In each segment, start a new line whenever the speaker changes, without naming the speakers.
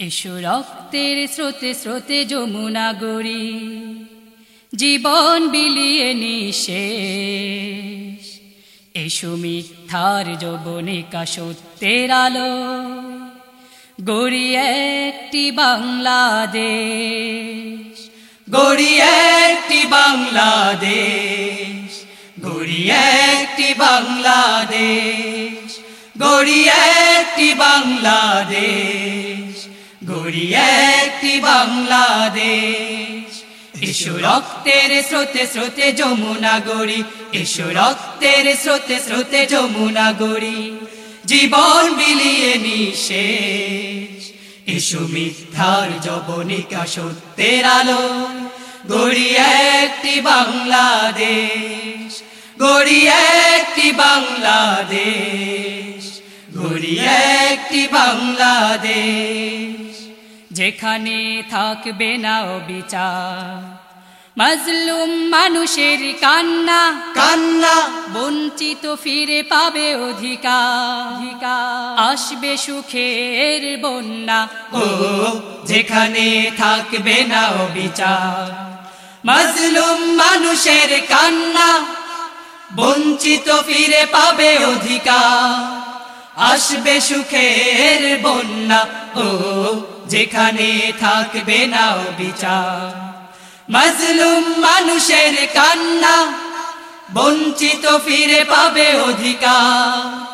এসো রক্তের স্রোতে স্রোতে যমুনা গড়ি। জীবন বিলিয়ে নিশেষ। এসো মিথ্যার যবনিকা সত্যের আলো। গড়ি একটি বাংলাদেশ।
গড়ি একটি বাংলাদেশ। গড়ি একটি বাংলাদেশ। গড়ি একটি বাংলাদেশ। গড়ি একটি বাংলাদেশ। এসো রক্তের স্রোতে স্রোতে যমুনা গড়ি। এসো রক্তের স্রোতে স্রোতে যমুনা গড়ি। জীবন বিলিয়ে নিশেষ। এসো মিথ্যার জবনিকা সত্যের আলো। গড়ি একটি বাংলাদেশ। গড়ি একটি বাংলাদেশ। গড়ি একটি বাংলাদেশ।
যেখানে থাকবে না বিচার মজলুম মানুষের কান্না
কান্না।
বঞ্চিত ফিরে পাবে অধিকার। আসবে সুখের বন্যা।
ও যেখানে থাকবে না বিচার মজলুম মানুষের কান্না বঞ্চিত ফিরে পাবে অধিকার। আসবে সুখের বন্যা। ও যেখানে থাকবে না বিচার মজলুম মানুষের কান্না, বঞ্চিত ফিরে পাবে অধিকার।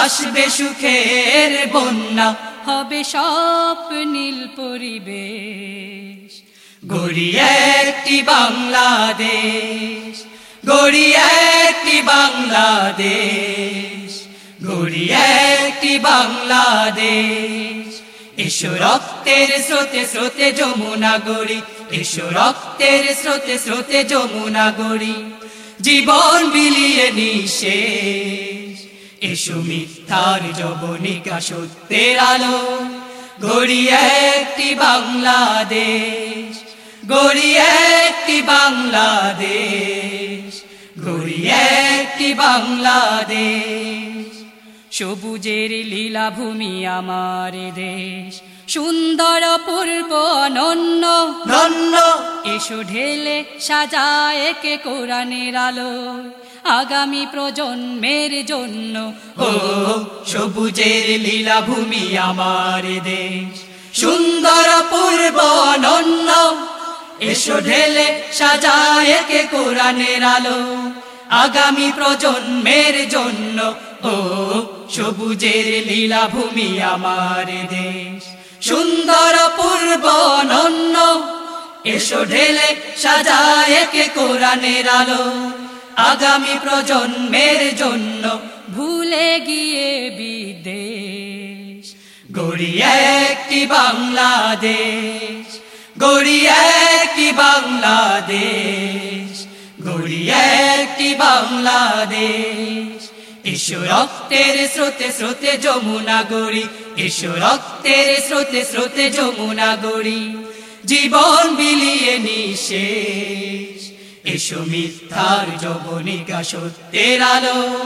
আসবে সুখের বন্যা,
হবে স্বপ্নীল পরিবেশ।
গড়ি একটি বাংলাদেশ, গড়ি একটি বাংলাদেশ, গড়ি একটি বাংলাদেশ। এসো রক্তের স্রোতে স্রোতে যমুনা গড়ি। এসো রক্তের স্রোতে স্রোতে যমুনা গড়ি। জীবন বিলিয়ে নিশেষ। এসো মিথ্যার জবনিকা সত্যের আলো। গড়ি একটি বাংলাদেশ, গড়ি একটি বাংলাদেশ, গড়ি একটি বাংলাদেশ।
সবুজের লীলাভূমি আমার দেশ। সুন্দর পূর্ব অনন্য
ধন্য
এসো ঢেলে সাজায় একে কোরআনের আলো। আগামী প্রজন্মের জন্য
ও সবুজের লীলাভূমি আমার দেশ। সুন্দর পূর্ব অনন্য এসো ঢেলে সাজায় একে কোরআনের আলো। আগামী প্রজন্মের জন্য, ও সবুজের লীলাভূমি আমার দেশ। সুন্দর পূর্ব অনন্য, এসো ঢেলে সাজায় একে কোরআনের আলো। আগামী প্রজন্মের জন্য
ভুলে গিয়ে বিদেশ।
গড়ি একটি বাংলাদেশ, গড়ি একটি বাংলাদেশ। গড়ি একটি বাংলাদেশ? এসো রক্তের স্রোতে স্রোতে যমুনা গড়ি। এসো রক্তের স্রোতে স্রোতে যমুনা গড়ি। জীবন বিলিয়ে নিশেষ। এসো মিথ্যার যবনিকা সত্যের আলো।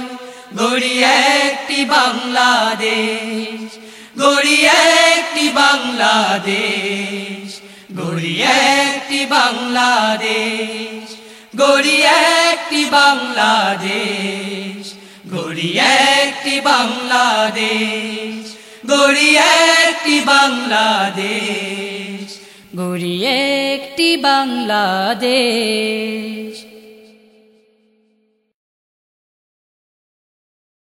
গড়ি একটি বাংলাদেশ। গড়ি একটি বাংলাদেশ। গড়ি একটি বাংলাদেশ। গড়ি একটি বাংলাদেশ গড়ি একটি বাংলাদেশ গড়ি একটি বাংলাদেশ
গড়ি একটি বাংলাদেশ।